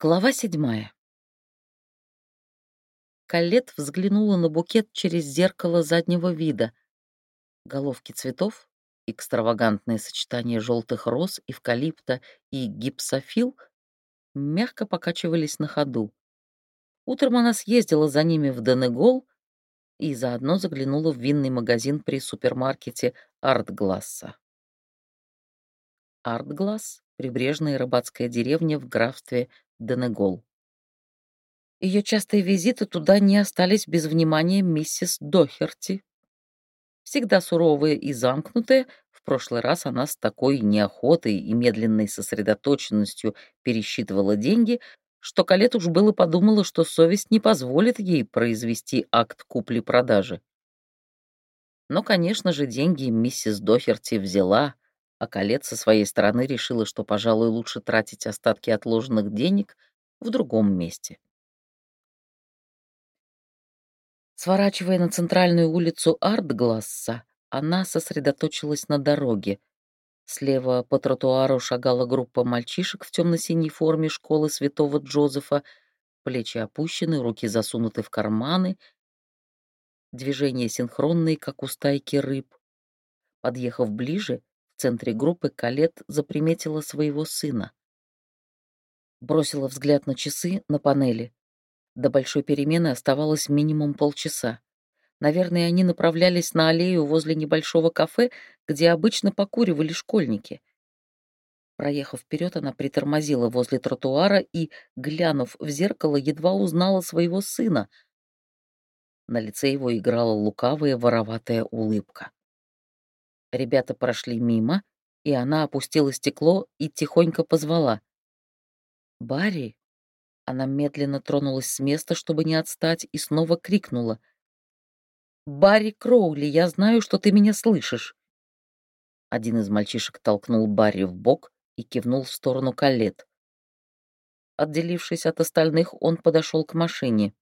Глава седьмая. Калет взглянула на букет через зеркало заднего вида. Головки цветов, экстравагантное сочетание желтых роз, эвкалипта и гипсофил мягко покачивались на ходу. Утром она съездила за ними в Денегол и заодно заглянула в винный магазин при супермаркете Артгласса. Артгласс — прибрежная рыбацкая деревня в графстве Денегол. Ее частые визиты туда не остались без внимания миссис Дохерти. Всегда суровая и замкнутая, в прошлый раз она с такой неохотой и медленной сосредоточенностью пересчитывала деньги, что Калет уж было подумала, что совесть не позволит ей произвести акт купли-продажи. Но, конечно же, деньги миссис Дохерти взяла, а Калет со своей стороны решила, что, пожалуй, лучше тратить остатки отложенных денег в другом месте. Сворачивая на центральную улицу Артгласса, она сосредоточилась на дороге. Слева по тротуару шагала группа мальчишек в темно-синей форме школы святого Джозефа, плечи опущены, руки засунуты в карманы, движения синхронные, как у стайки рыб. Подъехав ближе, центре группы Калет заприметила своего сына. Бросила взгляд на часы на панели. До большой перемены оставалось минимум полчаса. Наверное, они направлялись на аллею возле небольшого кафе, где обычно покуривали школьники. Проехав вперед, она притормозила возле тротуара и, глянув в зеркало, едва узнала своего сына. На лице его играла лукавая вороватая улыбка. Ребята прошли мимо, и она опустила стекло и тихонько позвала. «Барри?» Она медленно тронулась с места, чтобы не отстать, и снова крикнула. «Барри Кроули, я знаю, что ты меня слышишь!» Один из мальчишек толкнул Барри в бок и кивнул в сторону Калет. Отделившись от остальных, он подошел к машине.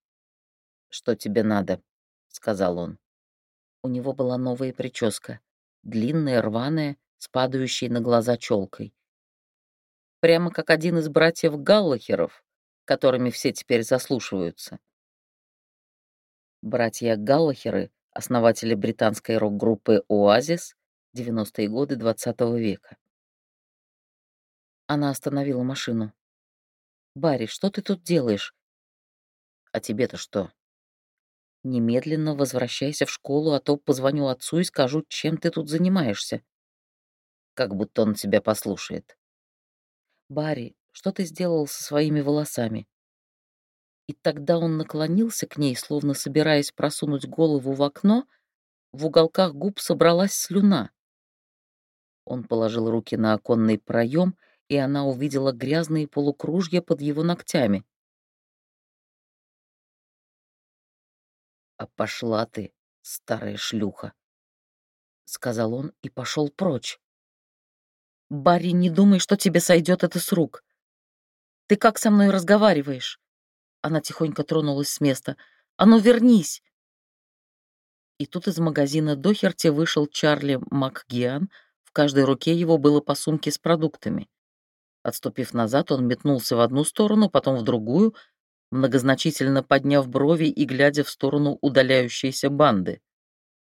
«Что тебе надо?» — сказал он. У него была новая прическа длинная, рваная, с падающей на глаза челкой. Прямо как один из братьев Галлахеров, которыми все теперь заслушиваются. Братья Галлахеры — основатели британской рок-группы «Оазис» 90-е годы XX -го века. Она остановила машину. «Барри, что ты тут делаешь?» «А тебе-то что?» Немедленно возвращайся в школу, а то позвоню отцу и скажу, чем ты тут занимаешься. Как будто он тебя послушает. Барри, что ты сделал со своими волосами? И тогда он наклонился к ней, словно собираясь просунуть голову в окно, в уголках губ собралась слюна. Он положил руки на оконный проем, и она увидела грязные полукружья под его ногтями. «А пошла ты, старая шлюха!» — сказал он и пошел прочь. «Барри, не думай, что тебе сойдет это с рук. Ты как со мной разговариваешь?» Она тихонько тронулась с места. «А ну, вернись!» И тут из магазина Дохерти вышел Чарли МакГиан. В каждой руке его было по сумке с продуктами. Отступив назад, он метнулся в одну сторону, потом в другую, многозначительно подняв брови и глядя в сторону удаляющейся банды.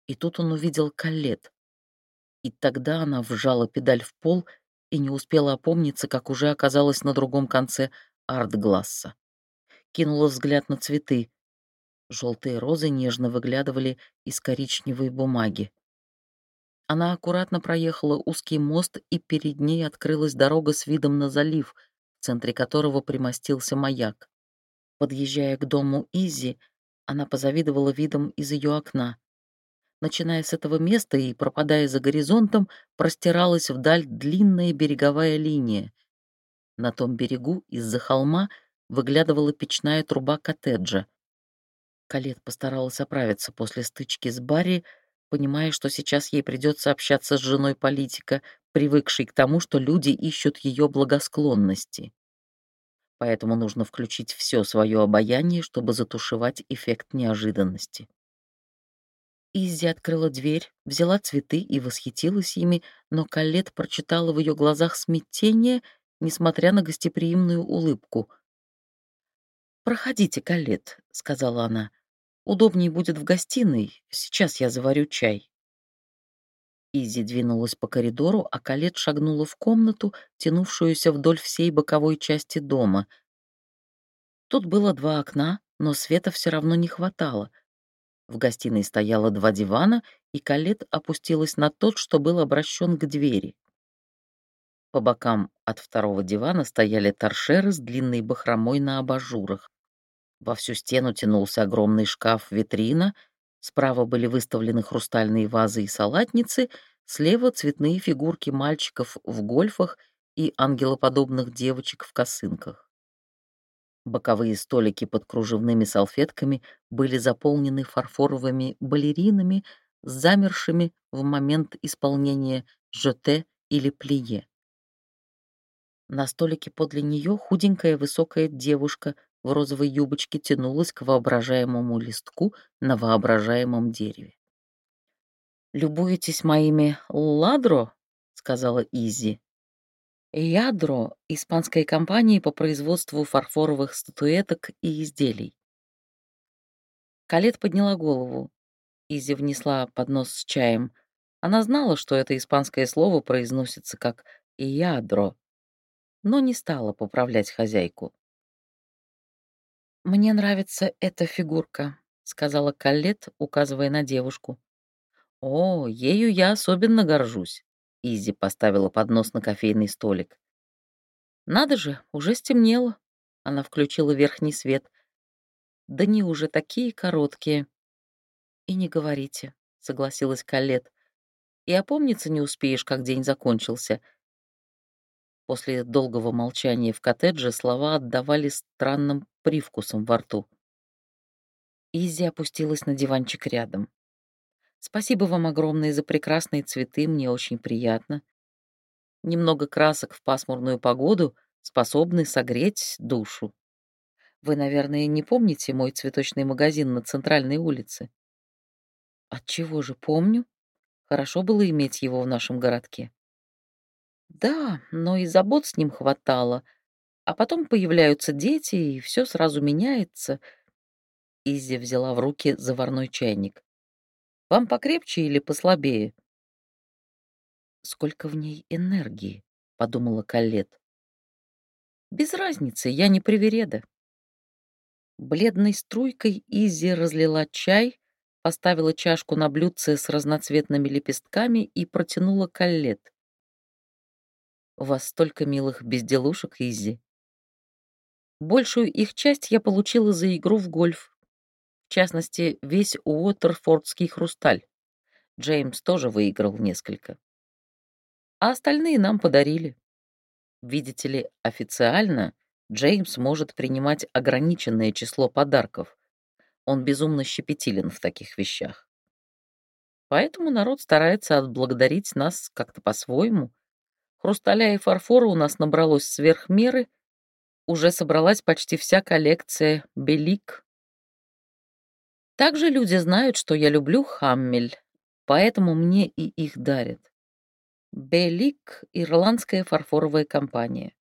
И тут он увидел Калет. И тогда она вжала педаль в пол и не успела опомниться, как уже оказалась на другом конце арт-гласса. Кинула взгляд на цветы. Желтые розы нежно выглядывали из коричневой бумаги. Она аккуратно проехала узкий мост, и перед ней открылась дорога с видом на залив, в центре которого примостился маяк. Подъезжая к дому Изи, она позавидовала видом из ее окна. Начиная с этого места и пропадая за горизонтом, простиралась вдаль длинная береговая линия. На том берегу из-за холма выглядывала печная труба коттеджа. Калет постаралась оправиться после стычки с Барри, понимая, что сейчас ей придется общаться с женой политика, привыкшей к тому, что люди ищут ее благосклонности поэтому нужно включить все свое обаяние, чтобы затушевать эффект неожиданности. Изи открыла дверь, взяла цветы и восхитилась ими, но Калет прочитала в ее глазах смятение, несмотря на гостеприимную улыбку. «Проходите, Калет», — сказала она. «Удобнее будет в гостиной. Сейчас я заварю чай». Изи двинулась по коридору, а Калет шагнула в комнату, тянувшуюся вдоль всей боковой части дома. Тут было два окна, но света все равно не хватало. В гостиной стояло два дивана, и Калет опустилась на тот, что был обращен к двери. По бокам от второго дивана стояли торшеры с длинной бахромой на абажурах. Во всю стену тянулся огромный шкаф-витрина, справа были выставлены хрустальные вазы и салатницы, слева цветные фигурки мальчиков в гольфах и ангелоподобных девочек в косынках. Боковые столики под кружевными салфетками были заполнены фарфоровыми балеринами, замершими в момент исполнения жоте или плие. На столике подле нее худенькая высокая девушка в розовой юбочке тянулась к воображаемому листку на воображаемом дереве. «Любуетесь моими ладро?» — сказала Изи. «Ядро» — испанской компании по производству фарфоровых статуэток и изделий. Калет подняла голову. Изи внесла поднос с чаем. Она знала, что это испанское слово произносится как «ядро», но не стала поправлять хозяйку. «Мне нравится эта фигурка», — сказала Каллет, указывая на девушку. «О, ею я особенно горжусь», — Изи поставила поднос на кофейный столик. «Надо же, уже стемнело». Она включила верхний свет. «Да не уже такие короткие». «И не говорите», — согласилась Каллет. «И опомниться не успеешь, как день закончился. После долгого молчания в коттедже слова отдавали странным привкусом во рту. Изи опустилась на диванчик рядом. «Спасибо вам огромное за прекрасные цветы, мне очень приятно. Немного красок в пасмурную погоду способны согреть душу. Вы, наверное, не помните мой цветочный магазин на центральной улице?» «Отчего же помню? Хорошо было иметь его в нашем городке». Да, но и забот с ним хватало. А потом появляются дети, и все сразу меняется. Изи взяла в руки заварной чайник. Вам покрепче или послабее? Сколько в ней энергии, подумала Калет. Без разницы, я не привереда. Бледной струйкой Изи разлила чай, поставила чашку на блюдце с разноцветными лепестками и протянула Калет. У вас столько милых безделушек, Изи. Большую их часть я получила за игру в гольф. В частности, весь Уотерфордский хрусталь. Джеймс тоже выиграл несколько. А остальные нам подарили. Видите ли, официально Джеймс может принимать ограниченное число подарков. Он безумно щепетилен в таких вещах. Поэтому народ старается отблагодарить нас как-то по-своему, Хрусталя и фарфора у нас набралось сверх меры. Уже собралась почти вся коллекция «Белик». Также люди знают, что я люблю хаммель, поэтому мне и их дарят. «Белик» — ирландская фарфоровая компания.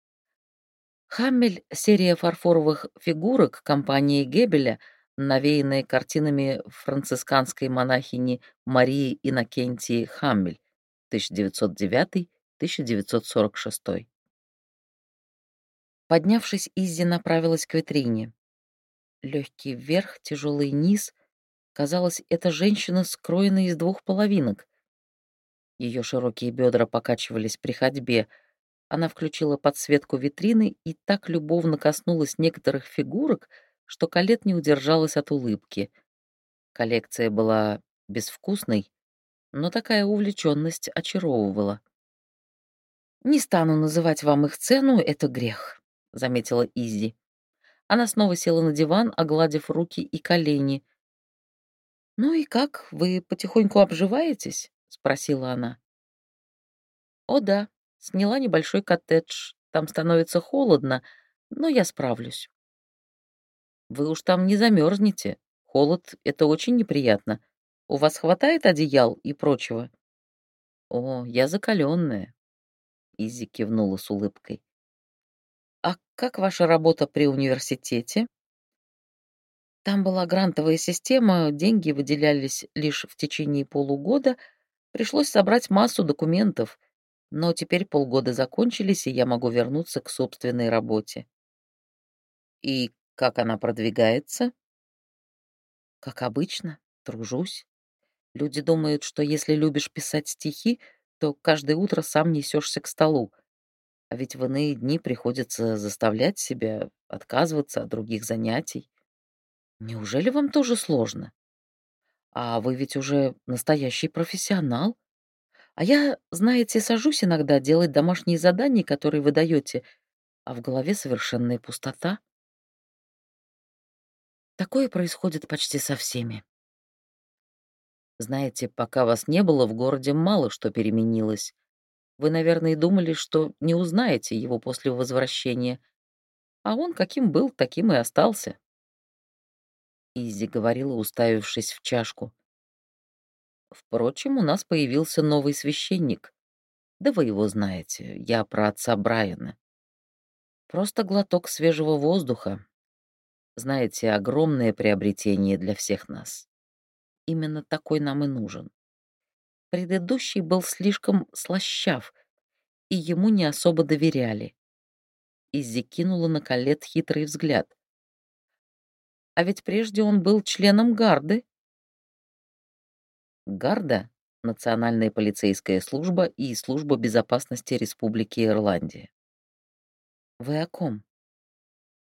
Хаммель — серия фарфоровых фигурок компании Гебеля, навеянная картинами францисканской монахини Марии Иннокентии Хаммель, 1909 1946. Поднявшись, Иззи направилась к витрине. Легкий вверх, тяжелый низ. Казалось, эта женщина скроена из двух половинок. Ее широкие бедра покачивались при ходьбе. Она включила подсветку витрины и так любовно коснулась некоторых фигурок, что Калет не удержалась от улыбки. Коллекция была безвкусной, но такая увлеченность очаровывала. «Не стану называть вам их цену, это грех», — заметила Изи. Она снова села на диван, огладив руки и колени. «Ну и как, вы потихоньку обживаетесь?» — спросила она. «О да, сняла небольшой коттедж. Там становится холодно, но я справлюсь». «Вы уж там не замерзнете. Холод — это очень неприятно. У вас хватает одеял и прочего?» «О, я закаленная. Изи кивнула с улыбкой. «А как ваша работа при университете?» Там была грантовая система, деньги выделялись лишь в течение полугода. Пришлось собрать массу документов, но теперь полгода закончились, и я могу вернуться к собственной работе. И как она продвигается? Как обычно, тружусь. Люди думают, что если любишь писать стихи, то каждое утро сам несешься к столу. А ведь в иные дни приходится заставлять себя отказываться от других занятий. Неужели вам тоже сложно? А вы ведь уже настоящий профессионал. А я, знаете, сажусь иногда делать домашние задания, которые вы даете, а в голове совершенная пустота. Такое происходит почти со всеми. Знаете, пока вас не было, в городе мало что переменилось. Вы, наверное, думали, что не узнаете его после возвращения. А он каким был, таким и остался. Изи говорила, уставившись в чашку. Впрочем, у нас появился новый священник. Да вы его знаете, я про отца Брайана. Просто глоток свежего воздуха. Знаете, огромное приобретение для всех нас. Именно такой нам и нужен. Предыдущий был слишком слащав, и ему не особо доверяли. Иззи кинула на Калет хитрый взгляд. А ведь прежде он был членом гарды. Гарда — Национальная полицейская служба и Служба безопасности Республики Ирландия. Вы о ком?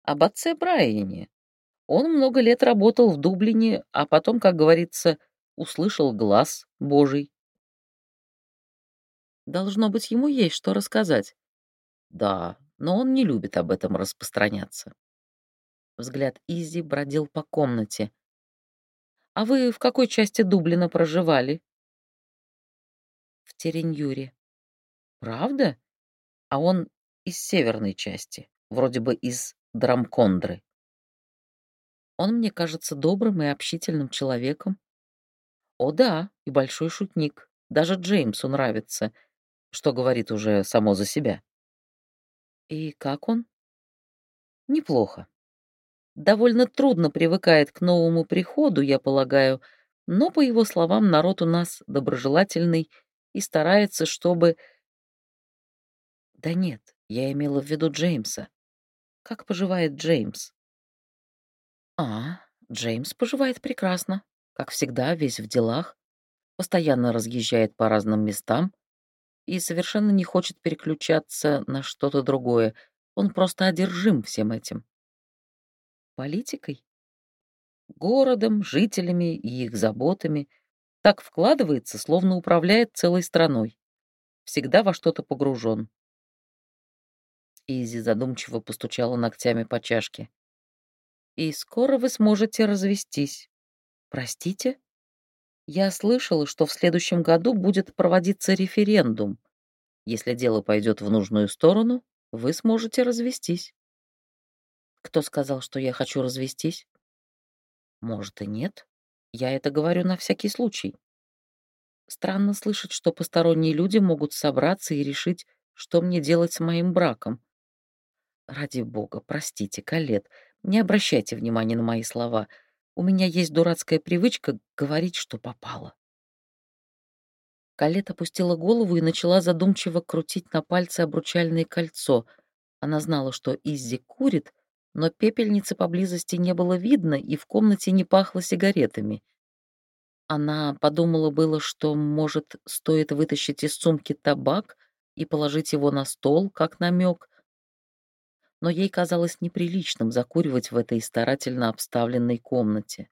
Об отце Брайане. Он много лет работал в Дублине, а потом, как говорится, услышал глаз Божий. Должно быть, ему есть что рассказать. Да, но он не любит об этом распространяться. Взгляд Изи бродил по комнате. «А вы в какой части Дублина проживали?» «В Тереньюре». «Правда? А он из северной части, вроде бы из Драмкондры». «Он мне кажется добрым и общительным человеком». «О да, и большой шутник. Даже Джеймсу нравится что говорит уже само за себя. И как он? Неплохо. Довольно трудно привыкает к новому приходу, я полагаю, но, по его словам, народ у нас доброжелательный и старается, чтобы... Да нет, я имела в виду Джеймса. Как поживает Джеймс? А, Джеймс поживает прекрасно. Как всегда, весь в делах. Постоянно разъезжает по разным местам, и совершенно не хочет переключаться на что-то другое. Он просто одержим всем этим. Политикой? Городом, жителями и их заботами. Так вкладывается, словно управляет целой страной. Всегда во что-то погружен. Изи задумчиво постучала ногтями по чашке. «И скоро вы сможете развестись. Простите?» Я слышала, что в следующем году будет проводиться референдум. Если дело пойдет в нужную сторону, вы сможете развестись. Кто сказал, что я хочу развестись? Может и нет. Я это говорю на всякий случай. Странно слышать, что посторонние люди могут собраться и решить, что мне делать с моим браком. Ради бога, простите, Калет, не обращайте внимания на мои слова — у меня есть дурацкая привычка говорить, что попало. Калет опустила голову и начала задумчиво крутить на пальце обручальное кольцо. Она знала, что Иззи курит, но пепельницы поблизости не было видно, и в комнате не пахло сигаретами. Она подумала было, что, может, стоит вытащить из сумки табак и положить его на стол, как намек, но ей казалось неприличным закуривать в этой старательно обставленной комнате.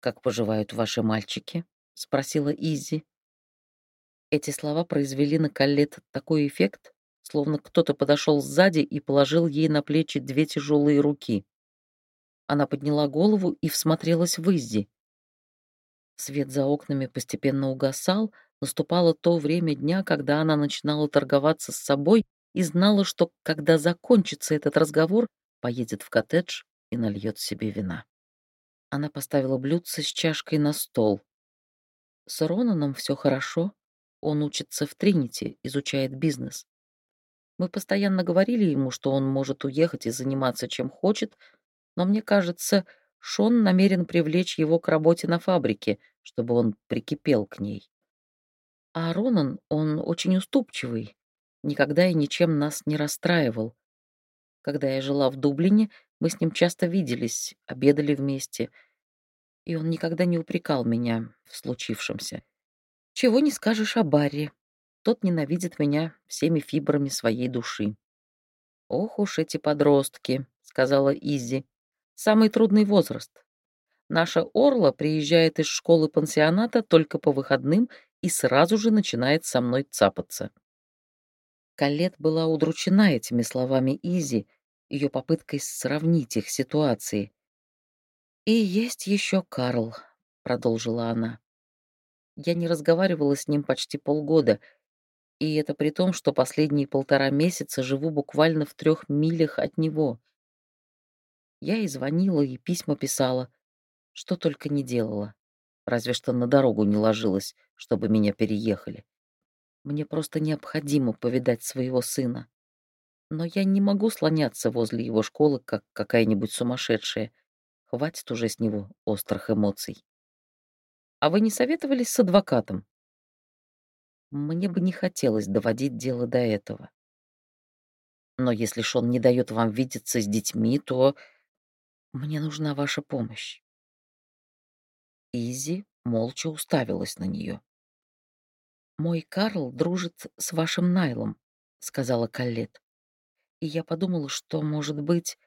«Как поживают ваши мальчики?» — спросила Изи. Эти слова произвели на Каллет такой эффект, словно кто-то подошел сзади и положил ей на плечи две тяжелые руки. Она подняла голову и всмотрелась в Иззи. Свет за окнами постепенно угасал, наступало то время дня, когда она начинала торговаться с собой и знала, что, когда закончится этот разговор, поедет в коттедж и нальет себе вина. Она поставила блюдце с чашкой на стол. С Ронаном все хорошо. Он учится в Тринити, изучает бизнес. Мы постоянно говорили ему, что он может уехать и заниматься чем хочет, но мне кажется, Шон намерен привлечь его к работе на фабрике, чтобы он прикипел к ней. А Ронан, он очень уступчивый, никогда и ничем нас не расстраивал. Когда я жила в Дублине, мы с ним часто виделись, обедали вместе, и он никогда не упрекал меня в случившемся. Чего не скажешь о Барри. Тот ненавидит меня всеми фибрами своей души. «Ох уж эти подростки», — сказала Изи. «Самый трудный возраст. Наша Орла приезжает из школы-пансионата только по выходным и сразу же начинает со мной цапаться». Калет была удручена этими словами Изи, ее попыткой сравнить их ситуации. «И есть еще Карл», — продолжила она. Я не разговаривала с ним почти полгода, и это при том, что последние полтора месяца живу буквально в трех милях от него. Я и звонила, и письма писала, что только не делала. Разве что на дорогу не ложилась, чтобы меня переехали. Мне просто необходимо повидать своего сына. Но я не могу слоняться возле его школы, как какая-нибудь сумасшедшая. Хватит уже с него острых эмоций. А вы не советовались с адвокатом? Мне бы не хотелось доводить дело до этого. Но если Шон не дает вам видеться с детьми, то мне нужна ваша помощь. Изи молча уставилась на нее. «Мой Карл дружит с вашим Найлом», — сказала Каллет. И я подумала, что, может быть,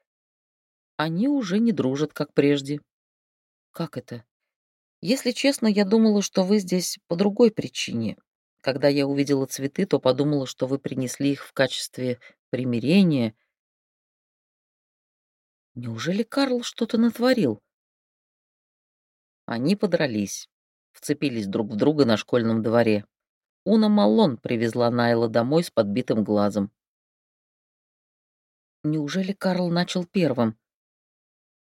они уже не дружат, как прежде. «Как это?» Если честно, я думала, что вы здесь по другой причине. Когда я увидела цветы, то подумала, что вы принесли их в качестве примирения. Неужели Карл что-то натворил? Они подрались, вцепились друг в друга на школьном дворе. Уна Маллон привезла Найла домой с подбитым глазом. Неужели Карл начал первым?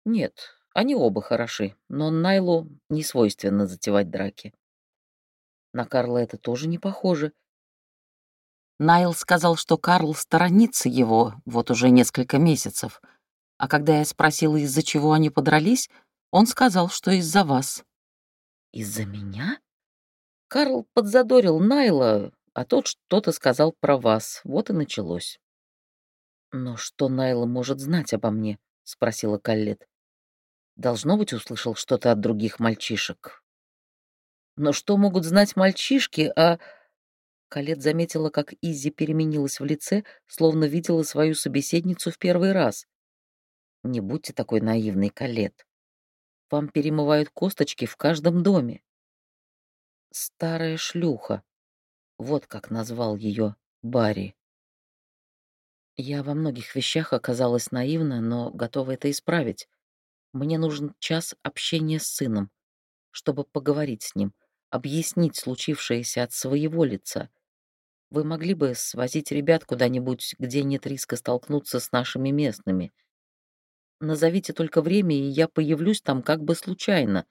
Нет, они оба хороши, но Найлу не свойственно затевать драки. На Карла это тоже не похоже. Найл сказал, что Карл сторонится его вот уже несколько месяцев, а когда я спросила, из-за чего они подрались, он сказал, что из-за вас. «Из-за меня?» Карл подзадорил Найла, а тот что-то сказал про вас. Вот и началось. «Но что Найла может знать обо мне?» — спросила Каллет. Должно быть, услышал что-то от других мальчишек. Но что могут знать мальчишки, а... Калет заметила, как Изи переменилась в лице, словно видела свою собеседницу в первый раз. Не будьте такой наивной, Калет. Вам перемывают косточки в каждом доме. Старая шлюха. Вот как назвал ее Барри. Я во многих вещах оказалась наивна, но готова это исправить. Мне нужен час общения с сыном, чтобы поговорить с ним, объяснить случившееся от своего лица. Вы могли бы свозить ребят куда-нибудь, где нет риска столкнуться с нашими местными. Назовите только время, и я появлюсь там как бы случайно.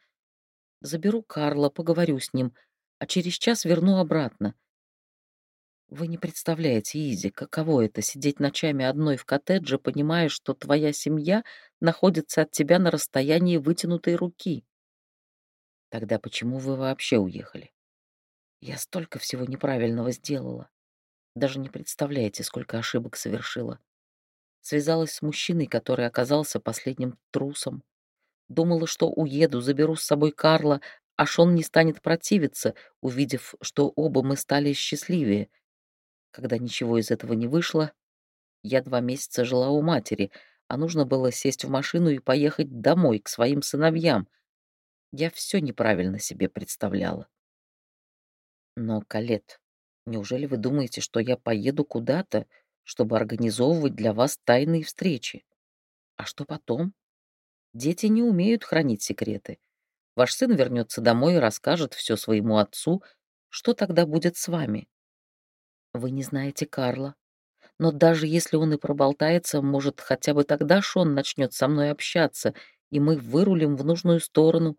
Заберу Карла, поговорю с ним, а через час верну обратно. Вы не представляете, Изи, каково это — сидеть ночами одной в коттедже, понимая, что твоя семья находится от тебя на расстоянии вытянутой руки. Тогда почему вы вообще уехали? Я столько всего неправильного сделала. Даже не представляете, сколько ошибок совершила. Связалась с мужчиной, который оказался последним трусом. Думала, что уеду, заберу с собой Карла, а Шон не станет противиться, увидев, что оба мы стали счастливее — когда ничего из этого не вышло, я два месяца жила у матери, а нужно было сесть в машину и поехать домой, к своим сыновьям. Я все неправильно себе представляла. Но, Калет, неужели вы думаете, что я поеду куда-то, чтобы организовывать для вас тайные встречи? А что потом? Дети не умеют хранить секреты. Ваш сын вернется домой и расскажет все своему отцу. Что тогда будет с вами? Вы не знаете Карла. Но даже если он и проболтается, может, хотя бы тогда Шон начнет со мной общаться, и мы вырулим в нужную сторону.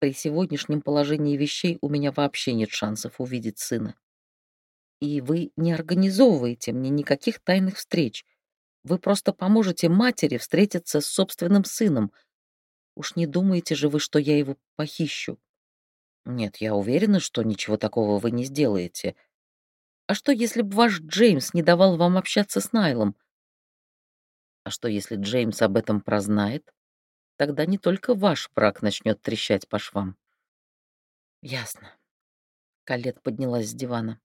При сегодняшнем положении вещей у меня вообще нет шансов увидеть сына. И вы не организовываете мне никаких тайных встреч. Вы просто поможете матери встретиться с собственным сыном. Уж не думаете же вы, что я его похищу? Нет, я уверена, что ничего такого вы не сделаете. А что, если бы ваш Джеймс не давал вам общаться с Найлом? А что, если Джеймс об этом прознает? Тогда не только ваш брак начнет трещать по швам. Ясно. Калет поднялась с дивана.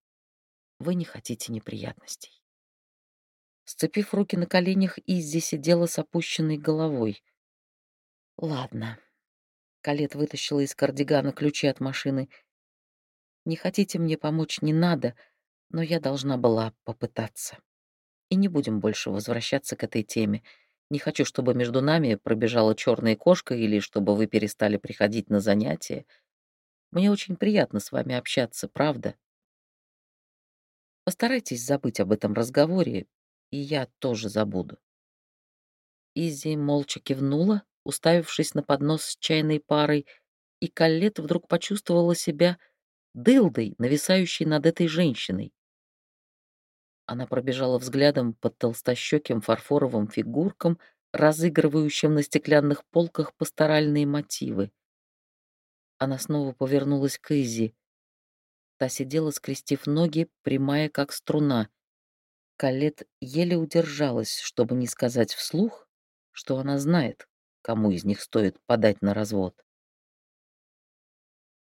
Вы не хотите неприятностей. Сцепив руки на коленях, Иззи сидела с опущенной головой. Ладно. Калет вытащила из кардигана ключи от машины. Не хотите мне помочь, не надо, но я должна была попытаться. И не будем больше возвращаться к этой теме. Не хочу, чтобы между нами пробежала черная кошка или чтобы вы перестали приходить на занятия. Мне очень приятно с вами общаться, правда? Постарайтесь забыть об этом разговоре, и я тоже забуду. Изи молча кивнула, уставившись на поднос с чайной парой, и Каллет вдруг почувствовала себя дылдой, нависающей над этой женщиной. Она пробежала взглядом под толстощеким фарфоровым фигуркам, разыгрывающим на стеклянных полках пасторальные мотивы. Она снова повернулась к Изи. Та сидела, скрестив ноги, прямая как струна. Калет еле удержалась, чтобы не сказать вслух, что она знает, кому из них стоит подать на развод.